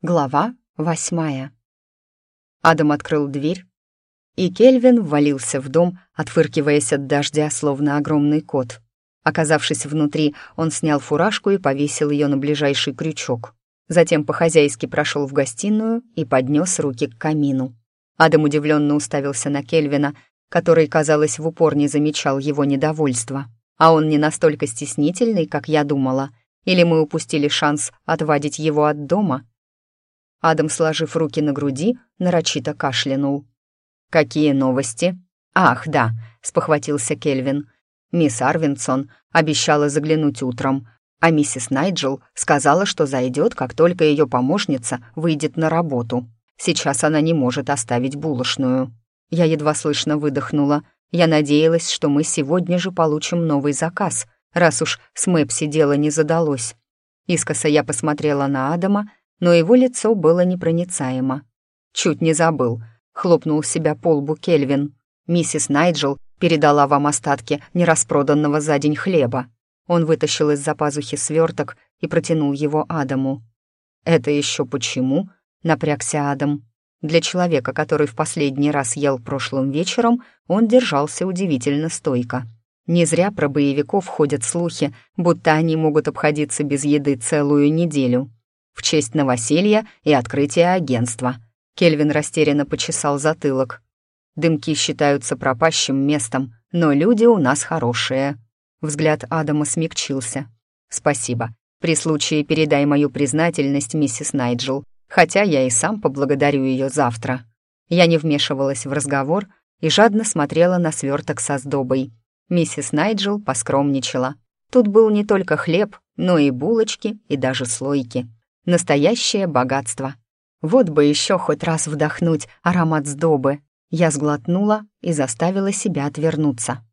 Глава восьмая. Адам открыл дверь, и Кельвин ввалился в дом, отфыркиваясь от дождя, словно огромный кот. Оказавшись внутри, он снял фуражку и повесил ее на ближайший крючок. Затем по-хозяйски прошел в гостиную и поднес руки к камину. Адам удивленно уставился на Кельвина, который, казалось, в упор не замечал его недовольства. А он не настолько стеснительный, как я думала. Или мы упустили шанс отвадить его от дома — Адам, сложив руки на груди, нарочито кашлянул. «Какие новости?» «Ах, да», — спохватился Кельвин. «Мисс Арвинсон обещала заглянуть утром, а миссис Найджел сказала, что зайдет, как только ее помощница выйдет на работу. Сейчас она не может оставить булочную». Я едва слышно выдохнула. Я надеялась, что мы сегодня же получим новый заказ, раз уж с Мэпси дело не задалось. Искоса я посмотрела на Адама, но его лицо было непроницаемо. «Чуть не забыл», — хлопнул себя по лбу Кельвин. «Миссис Найджел передала вам остатки нераспроданного за день хлеба». Он вытащил из-за пазухи сверток и протянул его Адаму. «Это еще почему?» — напрягся Адам. Для человека, который в последний раз ел прошлым вечером, он держался удивительно стойко. Не зря про боевиков ходят слухи, будто они могут обходиться без еды целую неделю в честь новоселья и открытия агентства. Кельвин растерянно почесал затылок. Дымки считаются пропащим местом, но люди у нас хорошие. Взгляд Адама смягчился. «Спасибо. При случае передай мою признательность миссис Найджел, хотя я и сам поблагодарю ее завтра». Я не вмешивалась в разговор и жадно смотрела на сверток со сдобой. Миссис Найджел поскромничала. Тут был не только хлеб, но и булочки, и даже слойки. Настоящее богатство. Вот бы еще хоть раз вдохнуть аромат сдобы. Я сглотнула и заставила себя отвернуться.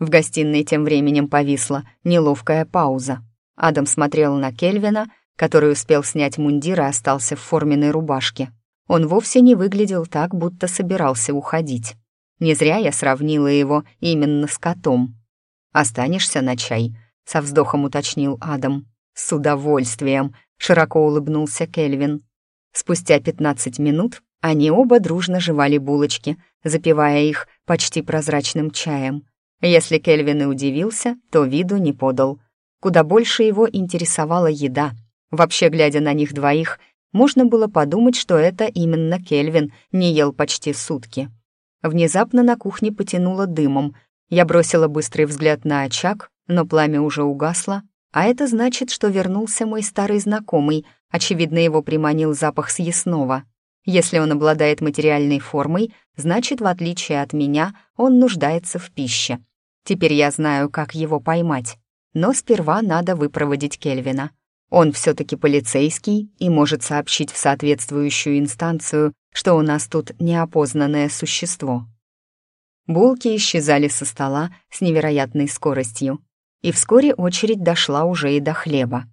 В гостиной тем временем повисла неловкая пауза. Адам смотрел на Кельвина, который успел снять мундир и остался в форменной рубашке. Он вовсе не выглядел так, будто собирался уходить. Не зря я сравнила его именно с котом. «Останешься на чай?» — со вздохом уточнил Адам. «С удовольствием», широко улыбнулся Кельвин. Спустя пятнадцать минут они оба дружно жевали булочки, запивая их почти прозрачным чаем. Если Кельвин и удивился, то виду не подал. Куда больше его интересовала еда. Вообще, глядя на них двоих, можно было подумать, что это именно Кельвин не ел почти сутки. Внезапно на кухне потянуло дымом. Я бросила быстрый взгляд на очаг, но пламя уже угасло, а это значит, что вернулся мой старый знакомый, очевидно, его приманил запах съестного. Если он обладает материальной формой, значит, в отличие от меня, он нуждается в пище. Теперь я знаю, как его поймать. Но сперва надо выпроводить Кельвина. Он все-таки полицейский и может сообщить в соответствующую инстанцию, что у нас тут неопознанное существо. Булки исчезали со стола с невероятной скоростью и вскоре очередь дошла уже и до хлеба.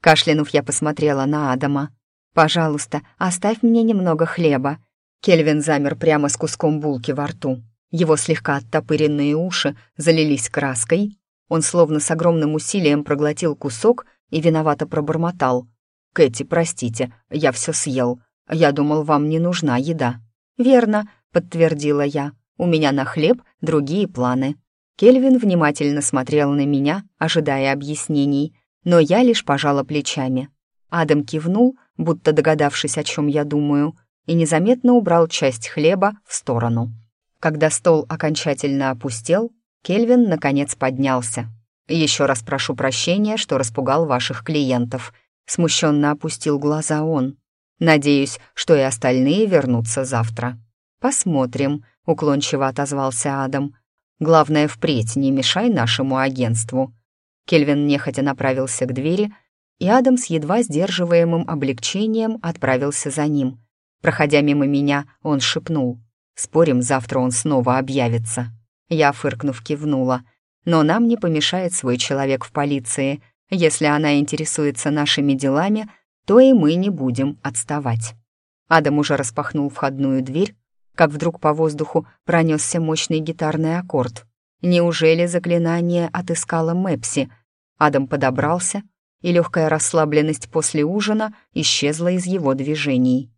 Кашлянув, я посмотрела на Адама. «Пожалуйста, оставь мне немного хлеба». Кельвин замер прямо с куском булки во рту. Его слегка оттопыренные уши залились краской. Он словно с огромным усилием проглотил кусок и виновато пробормотал. «Кэти, простите, я все съел. Я думал, вам не нужна еда». «Верно», — подтвердила я. «У меня на хлеб другие планы». Кельвин внимательно смотрел на меня, ожидая объяснений, но я лишь пожала плечами. Адам кивнул, будто догадавшись, о чем я думаю, и незаметно убрал часть хлеба в сторону. Когда стол окончательно опустел, Кельвин наконец поднялся. «Еще раз прошу прощения, что распугал ваших клиентов», — смущенно опустил глаза он. «Надеюсь, что и остальные вернутся завтра». «Посмотрим», — уклончиво отозвался Адам. Главное, впредь не мешай нашему агентству». Кельвин нехотя направился к двери, и Адам с едва сдерживаемым облегчением отправился за ним. Проходя мимо меня, он шепнул. «Спорим, завтра он снова объявится». Я, фыркнув, кивнула. «Но нам не помешает свой человек в полиции. Если она интересуется нашими делами, то и мы не будем отставать». Адам уже распахнул входную дверь, как вдруг по воздуху пронесся мощный гитарный аккорд. Неужели заклинание отыскало Мэпси? Адам подобрался и легкая расслабленность после ужина исчезла из его движений.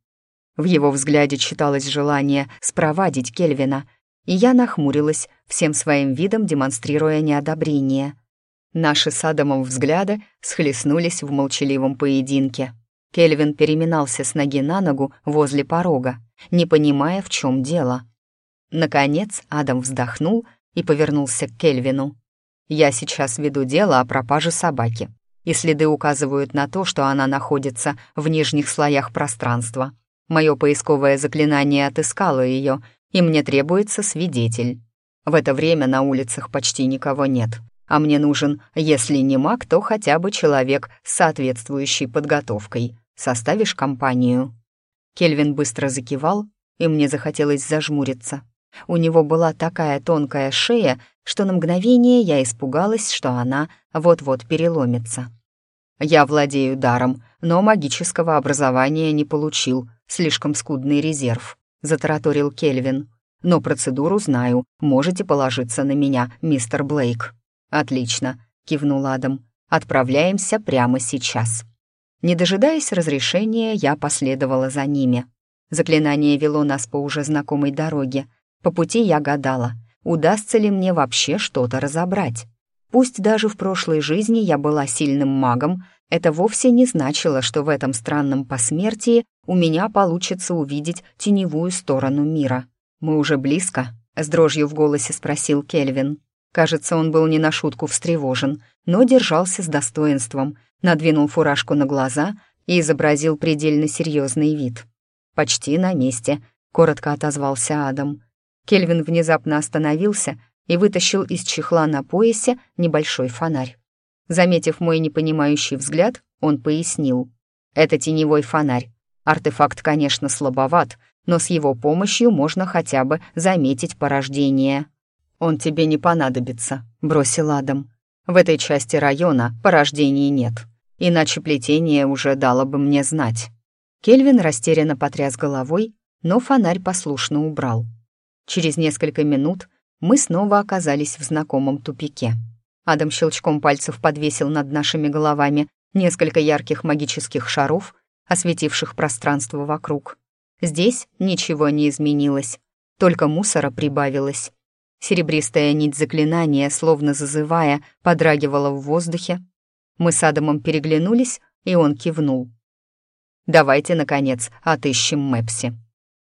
В его взгляде читалось желание спровадить Кельвина, и я нахмурилась, всем своим видом демонстрируя неодобрение. Наши с Адамом взгляды схлестнулись в молчаливом поединке. Кельвин переминался с ноги на ногу возле порога, не понимая, в чем дело. Наконец Адам вздохнул и повернулся к Кельвину. «Я сейчас веду дело о пропаже собаки, и следы указывают на то, что она находится в нижних слоях пространства. Мое поисковое заклинание отыскало ее, и мне требуется свидетель. В это время на улицах почти никого нет, а мне нужен, если не маг, то хотя бы человек с соответствующей подготовкой. Составишь компанию?» Кельвин быстро закивал, и мне захотелось зажмуриться. У него была такая тонкая шея, что на мгновение я испугалась, что она вот-вот переломится. «Я владею даром, но магического образования не получил, слишком скудный резерв», — затараторил Кельвин. «Но процедуру знаю, можете положиться на меня, мистер Блейк». «Отлично», — кивнул Адам. «Отправляемся прямо сейчас». Не дожидаясь разрешения, я последовала за ними. Заклинание вело нас по уже знакомой дороге. По пути я гадала, удастся ли мне вообще что-то разобрать. Пусть даже в прошлой жизни я была сильным магом, это вовсе не значило, что в этом странном посмертии у меня получится увидеть теневую сторону мира. «Мы уже близко?» — с дрожью в голосе спросил Кельвин. Кажется, он был не на шутку встревожен, но держался с достоинством, надвинул фуражку на глаза и изобразил предельно серьезный вид. «Почти на месте», — коротко отозвался Адам. Кельвин внезапно остановился и вытащил из чехла на поясе небольшой фонарь. Заметив мой непонимающий взгляд, он пояснил. «Это теневой фонарь. Артефакт, конечно, слабоват, но с его помощью можно хотя бы заметить порождение». «Он тебе не понадобится», — бросил Адам. «В этой части района порождений нет, иначе плетение уже дало бы мне знать». Кельвин растерянно потряс головой, но фонарь послушно убрал. Через несколько минут мы снова оказались в знакомом тупике. Адам щелчком пальцев подвесил над нашими головами несколько ярких магических шаров, осветивших пространство вокруг. Здесь ничего не изменилось, только мусора прибавилось. Серебристая нить заклинания, словно зазывая, подрагивала в воздухе. Мы с Адамом переглянулись, и он кивнул. «Давайте, наконец, отыщем Мэпси».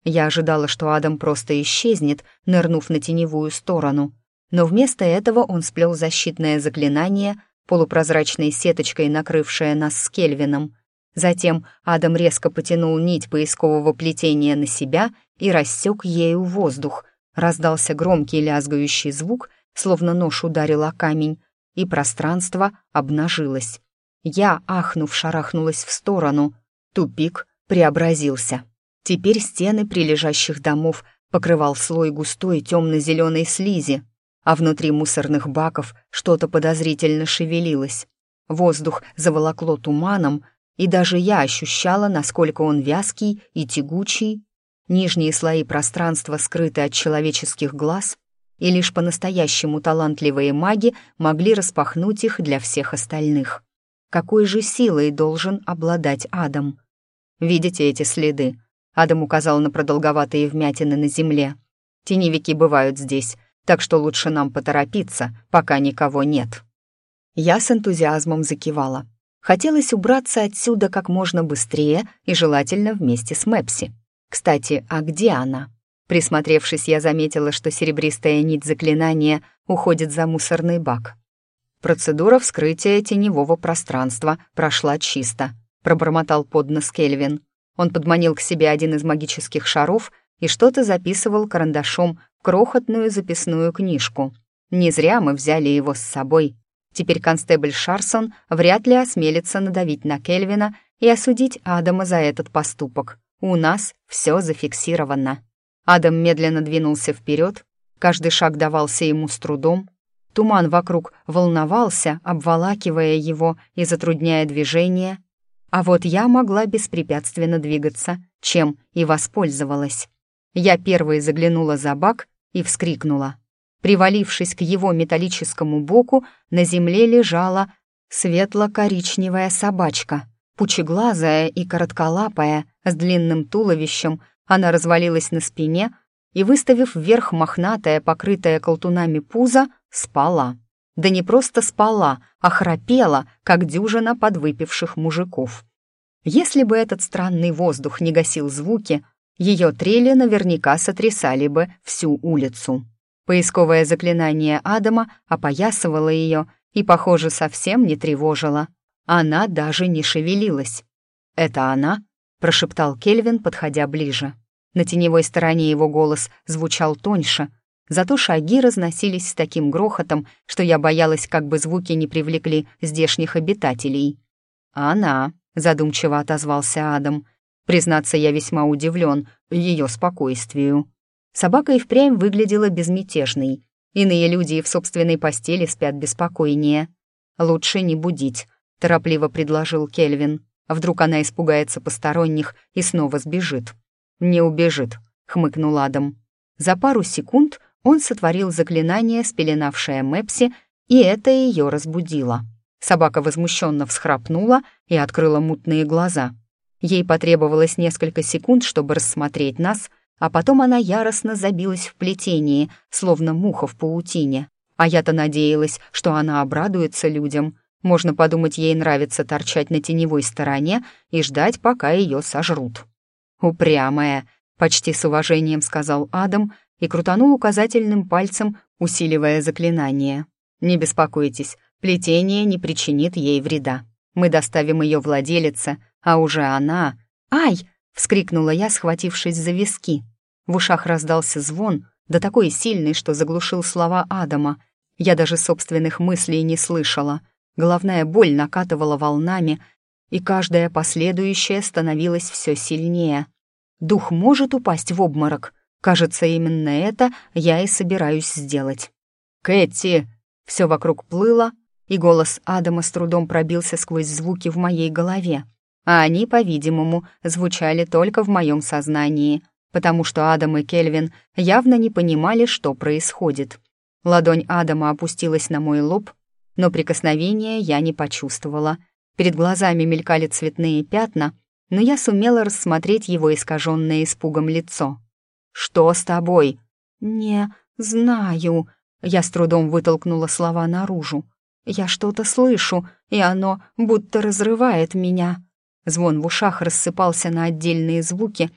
Я ожидала, что Адам просто исчезнет, нырнув на теневую сторону. Но вместо этого он сплел защитное заклинание, полупрозрачной сеточкой накрывшее нас с Кельвином. Затем Адам резко потянул нить поискового плетения на себя и рассек ею воздух. Раздался громкий лязгающий звук, словно нож ударил о камень, и пространство обнажилось. Я, ахнув, шарахнулась в сторону. Тупик преобразился. Теперь стены прилежащих домов покрывал слой густой темно-зеленой слизи, а внутри мусорных баков что-то подозрительно шевелилось. Воздух заволокло туманом, и даже я ощущала, насколько он вязкий и тягучий. Нижние слои пространства скрыты от человеческих глаз, и лишь по-настоящему талантливые маги могли распахнуть их для всех остальных. Какой же силой должен обладать Адам? Видите эти следы? Адам указал на продолговатые вмятины на земле. «Теневики бывают здесь, так что лучше нам поторопиться, пока никого нет». Я с энтузиазмом закивала. Хотелось убраться отсюда как можно быстрее и желательно вместе с Мэпси. Кстати, а где она? Присмотревшись, я заметила, что серебристая нить заклинания уходит за мусорный бак. Процедура вскрытия теневого пространства прошла чисто, пробормотал под нос Кельвин. Он подманил к себе один из магических шаров и что-то записывал карандашом в крохотную записную книжку. Не зря мы взяли его с собой. Теперь констебль Шарсон вряд ли осмелится надавить на Кельвина и осудить Адама за этот поступок. У нас все зафиксировано. Адам медленно двинулся вперед, каждый шаг давался ему с трудом. Туман вокруг волновался, обволакивая его и затрудняя движение — а вот я могла беспрепятственно двигаться, чем и воспользовалась. Я первой заглянула за бак и вскрикнула. Привалившись к его металлическому боку, на земле лежала Светло-коричневая собачка, пучеглазая и коротколапая, с длинным туловищем, она развалилась на спине и, выставив вверх мохнатое, покрытое колтунами пузо, спала. Да не просто спала, а храпела, как дюжина подвыпивших мужиков. Если бы этот странный воздух не гасил звуки, ее трели наверняка сотрясали бы всю улицу. Поисковое заклинание Адама опоясывало ее и, похоже, совсем не тревожило. Она даже не шевелилась. «Это она?» — прошептал Кельвин, подходя ближе. На теневой стороне его голос звучал тоньше, зато шаги разносились с таким грохотом, что я боялась, как бы звуки не привлекли здешних обитателей. «Она», — задумчиво отозвался Адам. Признаться, я весьма удивлен ее спокойствию. Собака и впрямь выглядела безмятежной. Иные люди и в собственной постели спят беспокойнее. «Лучше не будить», — торопливо предложил Кельвин. А вдруг она испугается посторонних и снова сбежит? «Не убежит», — хмыкнул Адам. За пару секунд он сотворил заклинание, спеленавшее Мэпси, и это ее разбудило. Собака возмущенно всхрапнула и открыла мутные глаза. Ей потребовалось несколько секунд, чтобы рассмотреть нас, а потом она яростно забилась в плетении, словно муха в паутине. А я-то надеялась, что она обрадуется людям — можно подумать, ей нравится торчать на теневой стороне и ждать, пока ее сожрут. «Упрямая», — почти с уважением сказал Адам и крутанул указательным пальцем, усиливая заклинание. «Не беспокойтесь, плетение не причинит ей вреда. Мы доставим ее владелице, а уже она...» «Ай!» — вскрикнула я, схватившись за виски. В ушах раздался звон, да такой сильный, что заглушил слова Адама. Я даже собственных мыслей не слышала — Головная боль накатывала волнами, и каждая последующая становилась все сильнее. Дух может упасть в обморок. Кажется, именно это я и собираюсь сделать. «Кэти!» Все вокруг плыло, и голос Адама с трудом пробился сквозь звуки в моей голове. А они, по-видимому, звучали только в моем сознании, потому что Адам и Кельвин явно не понимали, что происходит. Ладонь Адама опустилась на мой лоб, но прикосновения я не почувствовала. Перед глазами мелькали цветные пятна, но я сумела рассмотреть его искаженное испугом лицо. «Что с тобой?» «Не знаю», — я с трудом вытолкнула слова наружу. «Я что-то слышу, и оно будто разрывает меня». Звон в ушах рассыпался на отдельные звуки,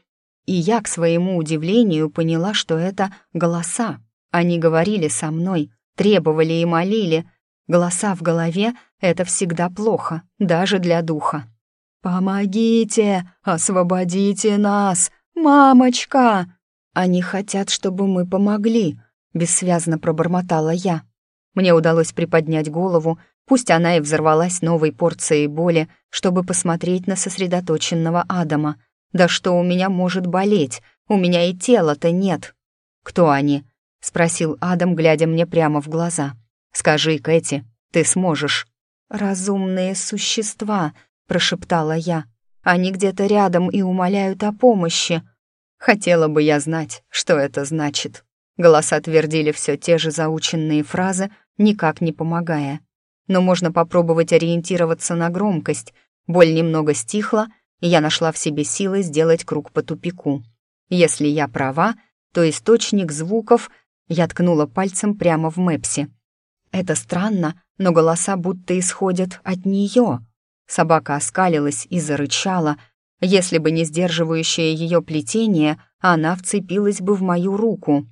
и я, к своему удивлению, поняла, что это голоса. Они говорили со мной, требовали и молили, Голоса в голове — это всегда плохо, даже для духа. «Помогите! Освободите нас! Мамочка!» «Они хотят, чтобы мы помогли», — бессвязно пробормотала я. Мне удалось приподнять голову, пусть она и взорвалась новой порцией боли, чтобы посмотреть на сосредоточенного Адама. «Да что у меня может болеть? У меня и тела-то нет». «Кто они?» — спросил Адам, глядя мне прямо в глаза. Скажи, Кэти, ты сможешь». «Разумные существа», — прошептала я. «Они где-то рядом и умоляют о помощи». Хотела бы я знать, что это значит. Голоса твердили все те же заученные фразы, никак не помогая. Но можно попробовать ориентироваться на громкость. Боль немного стихла, и я нашла в себе силы сделать круг по тупику. Если я права, то источник звуков я ткнула пальцем прямо в Мэпси. Это странно, но голоса будто исходят от нее. Собака оскалилась и зарычала. Если бы не сдерживающее ее плетение, она вцепилась бы в мою руку.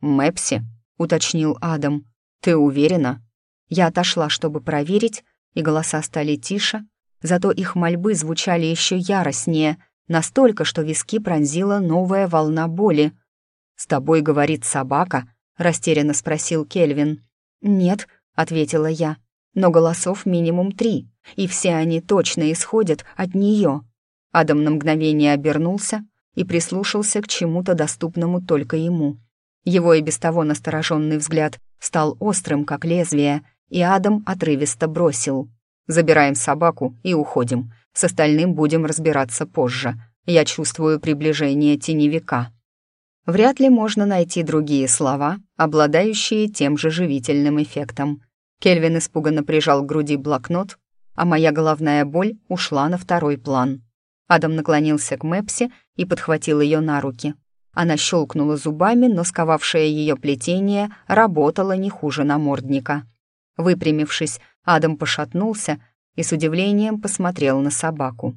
«Мэпси», — уточнил Адам, — «ты уверена?» Я отошла, чтобы проверить, и голоса стали тише, зато их мольбы звучали еще яростнее, настолько, что виски пронзила новая волна боли. «С тобой говорит собака?» — растерянно спросил Кельвин. «Нет», — ответила я, — «но голосов минимум три, и все они точно исходят от нее». Адам на мгновение обернулся и прислушался к чему-то доступному только ему. Его и без того настороженный взгляд стал острым, как лезвие, и Адам отрывисто бросил. «Забираем собаку и уходим. С остальным будем разбираться позже. Я чувствую приближение теневика». Вряд ли можно найти другие слова, обладающие тем же живительным эффектом. Кельвин испуганно прижал к груди блокнот, а моя головная боль ушла на второй план. Адам наклонился к Мэпси и подхватил ее на руки. Она щелкнула зубами, но сковавшее ее плетение работало не хуже намордника. Выпрямившись, Адам пошатнулся и с удивлением посмотрел на собаку.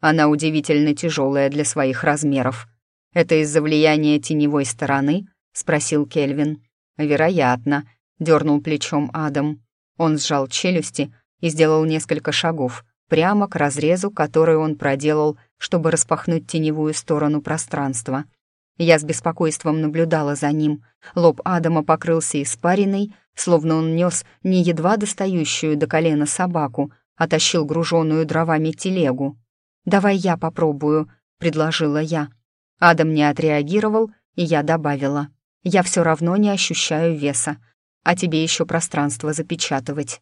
Она удивительно тяжелая для своих размеров. «Это из-за влияния теневой стороны?» — спросил Кельвин. «Вероятно», — дернул плечом Адам. Он сжал челюсти и сделал несколько шагов прямо к разрезу, который он проделал, чтобы распахнуть теневую сторону пространства. Я с беспокойством наблюдала за ним. Лоб Адама покрылся испариной, словно он нес не едва достающую до колена собаку, а тащил груженную дровами телегу. «Давай я попробую», — предложила я. Адам не отреагировал, и я добавила. «Я все равно не ощущаю веса, а тебе еще пространство запечатывать».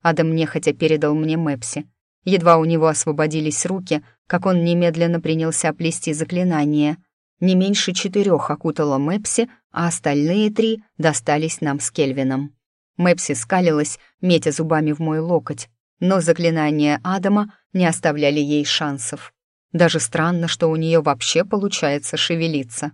Адам нехотя передал мне Мэпси. Едва у него освободились руки, как он немедленно принялся плести заклинание. Не меньше четырех окутала Мэпси, а остальные три достались нам с Кельвином. Мэпси скалилась, метя зубами в мой локоть, но заклинания Адама не оставляли ей шансов. Даже странно, что у нее вообще получается шевелиться.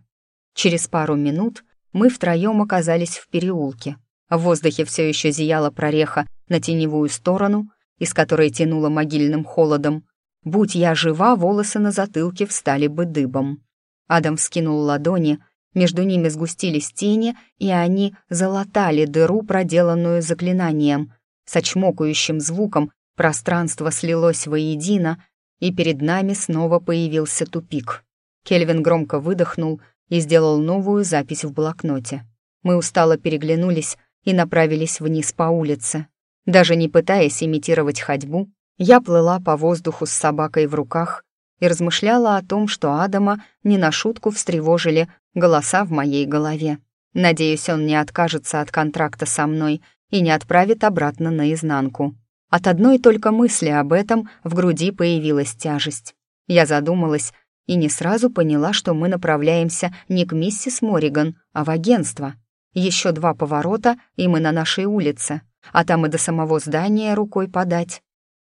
Через пару минут мы втроем оказались в переулке. В воздухе все еще зияла прореха на теневую сторону, из которой тянуло могильным холодом. Будь я жива, волосы на затылке встали бы дыбом. Адам вскинул ладони, между ними сгустились тени, и они залатали дыру, проделанную заклинанием. С очмокающим звуком пространство слилось воедино, и перед нами снова появился тупик. Кельвин громко выдохнул и сделал новую запись в блокноте. Мы устало переглянулись и направились вниз по улице. Даже не пытаясь имитировать ходьбу, я плыла по воздуху с собакой в руках и размышляла о том, что Адама не на шутку встревожили голоса в моей голове. Надеюсь, он не откажется от контракта со мной и не отправит обратно наизнанку. От одной только мысли об этом в груди появилась тяжесть. Я задумалась и не сразу поняла, что мы направляемся не к миссис Мориган, а в агентство. Еще два поворота, и мы на нашей улице, а там и до самого здания рукой подать.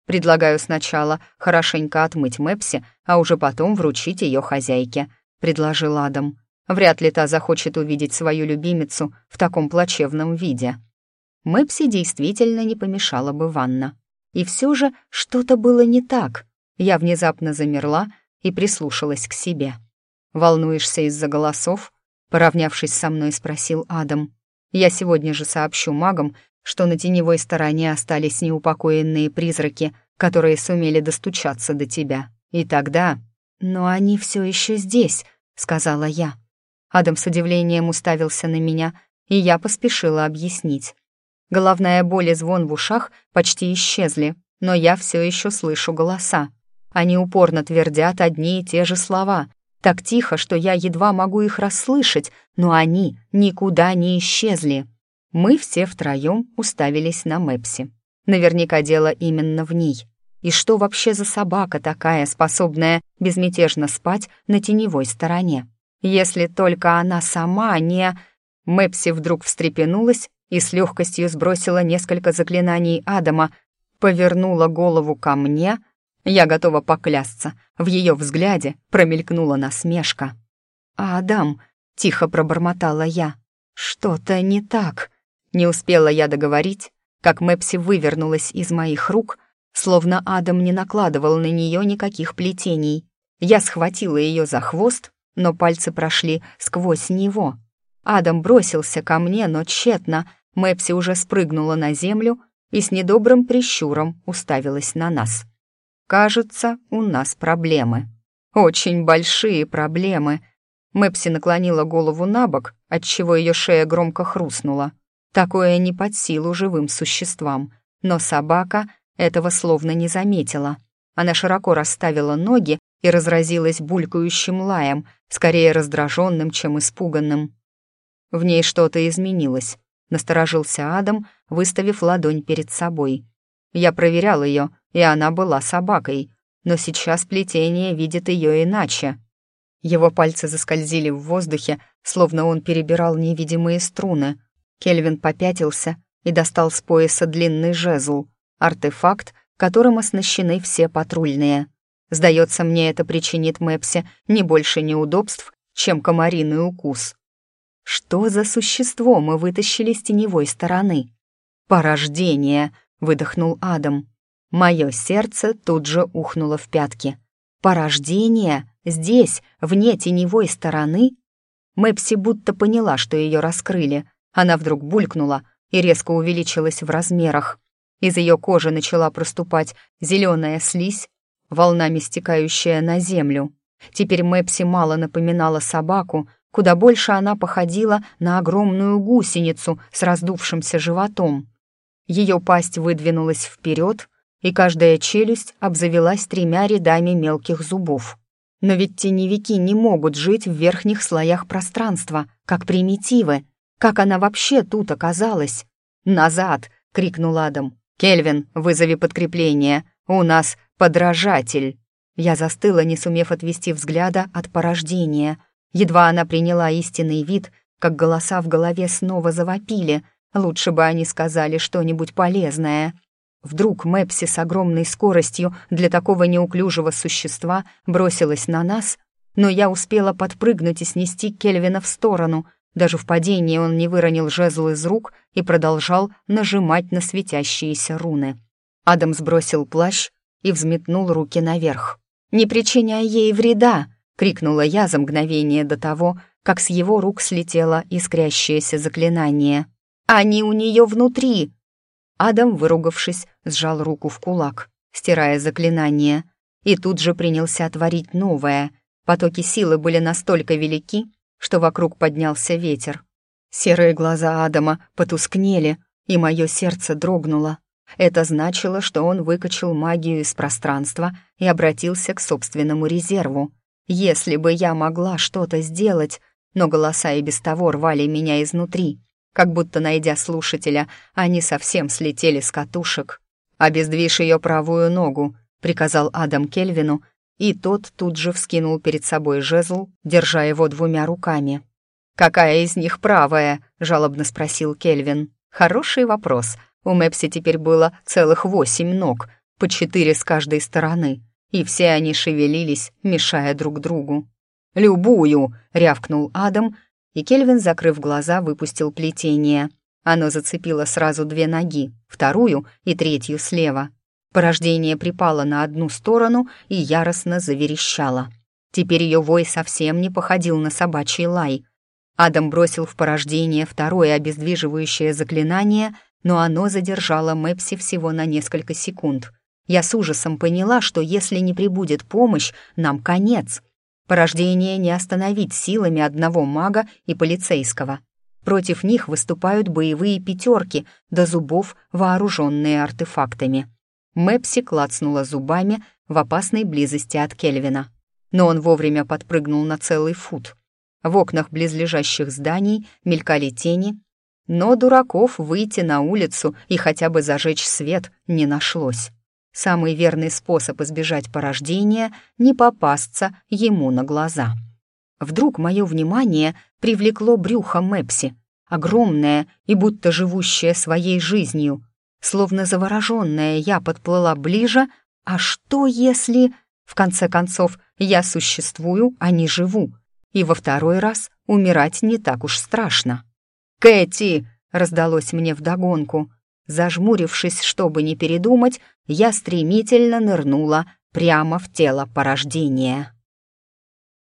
Предлагаю сначала хорошенько отмыть Мэпси, а уже потом вручить ее хозяйке», — предложил Адам. «Вряд ли та захочет увидеть свою любимицу в таком плачевном виде». Мэпси действительно не помешала бы ванна. И все же что-то было не так. Я внезапно замерла и прислушалась к себе. «Волнуешься из-за голосов?» Поравнявшись со мной, спросил Адам. «Я сегодня же сообщу магам, что на теневой стороне остались неупокоенные призраки, которые сумели достучаться до тебя. И тогда...» «Но они все еще здесь», — сказала я. Адам с удивлением уставился на меня, и я поспешила объяснить. Головная боль и звон в ушах почти исчезли, но я все еще слышу голоса. Они упорно твердят одни и те же слова, так тихо, что я едва могу их расслышать, но они никуда не исчезли. Мы все втроем уставились на Мэпси. Наверняка дело именно в ней. И что вообще за собака такая, способная безмятежно спать на теневой стороне? Если только она сама не... Мэпси вдруг встрепенулась и с легкостью сбросила несколько заклинаний Адама, повернула голову ко мне. Я готова поклясться, в ее взгляде промелькнула насмешка. «Адам», — тихо пробормотала я, — «что-то не так». Не успела я договорить, как Мэпси вывернулась из моих рук, словно Адам не накладывал на нее никаких плетений. Я схватила ее за хвост, но пальцы прошли сквозь него. Адам бросился ко мне, но тщетно, Мэпси уже спрыгнула на землю и с недобрым прищуром уставилась на нас. «Кажется, у нас проблемы. Очень большие проблемы». Мэпси наклонила голову на бок, отчего ее шея громко хрустнула. Такое не под силу живым существам, но собака этого словно не заметила. Она широко расставила ноги и разразилась булькающим лаем, скорее раздраженным, чем испуганным. В ней что-то изменилось. Насторожился Адам, выставив ладонь перед собой. Я проверял ее, и она была собакой, но сейчас плетение видит ее иначе. Его пальцы заскользили в воздухе, словно он перебирал невидимые струны. Кельвин попятился и достал с пояса длинный жезл, артефакт, которым оснащены все патрульные. Сдается мне, это причинит Мэпсе не больше неудобств, чем комариный укус. Что за существо мы вытащили с теневой стороны? «Порождение!» — выдохнул Адам. Мое сердце тут же ухнуло в пятки. «Порождение? Здесь, вне теневой стороны?» Мэпси будто поняла, что ее раскрыли. Она вдруг булькнула и резко увеличилась в размерах. Из ее кожи начала проступать зеленая слизь, волнами стекающая на землю. Теперь Мэпси мало напоминала собаку, куда больше она походила на огромную гусеницу с раздувшимся животом. Ее пасть выдвинулась вперед, и каждая челюсть обзавелась тремя рядами мелких зубов. Но ведь теневики не могут жить в верхних слоях пространства, как примитивы. Как она вообще тут оказалась? «Назад!» — крикнул Адам. «Кельвин, вызови подкрепление. У нас подражатель». Я застыла, не сумев отвести взгляда от порождения. Едва она приняла истинный вид, как голоса в голове снова завопили. Лучше бы они сказали что-нибудь полезное. Вдруг Мэпси с огромной скоростью для такого неуклюжего существа бросилась на нас, но я успела подпрыгнуть и снести Кельвина в сторону. Даже в падении он не выронил жезл из рук и продолжал нажимать на светящиеся руны. Адам сбросил плащ и взметнул руки наверх. «Не причиняй ей вреда!» — крикнула я за мгновение до того, как с его рук слетело искрящееся заклинание. «Они у нее внутри!» Адам, выругавшись, сжал руку в кулак, стирая заклинание, и тут же принялся творить новое. Потоки силы были настолько велики, что вокруг поднялся ветер. Серые глаза Адама потускнели, и мое сердце дрогнуло. Это значило, что он выкачал магию из пространства и обратился к собственному резерву. Если бы я могла что-то сделать, но голоса и без того рвали меня изнутри, как будто, найдя слушателя, они совсем слетели с катушек. «Обездвижь ее правую ногу», — приказал Адам Кельвину, и тот тут же вскинул перед собой жезл, держа его двумя руками. «Какая из них правая?» — жалобно спросил Кельвин. «Хороший вопрос», — у Мэпси теперь было целых восемь ног, по четыре с каждой стороны, и все они шевелились, мешая друг другу. «Любую!» — рявкнул Адам, и Кельвин, закрыв глаза, выпустил плетение. Оно зацепило сразу две ноги, вторую и третью слева. Порождение припало на одну сторону и яростно заверещало. Теперь ее вой совсем не походил на собачий лай. Адам бросил в порождение второе обездвиживающее заклинание — но оно задержало Мэпси всего на несколько секунд. Я с ужасом поняла, что если не прибудет помощь, нам конец. Порождение не остановить силами одного мага и полицейского. Против них выступают боевые пятерки, до зубов вооруженные артефактами. Мэпси клацнула зубами в опасной близости от Кельвина. Но он вовремя подпрыгнул на целый фут. В окнах близлежащих зданий мелькали тени, но дураков выйти на улицу и хотя бы зажечь свет не нашлось. Самый верный способ избежать порождения — не попасться ему на глаза. Вдруг мое внимание привлекло брюхо Мэпси, огромное и будто живущее своей жизнью. Словно завороженная я подплыла ближе, а что если... В конце концов, я существую, а не живу, и во второй раз умирать не так уж страшно. «Кэти!» — раздалось мне вдогонку. Зажмурившись, чтобы не передумать, я стремительно нырнула прямо в тело порождения.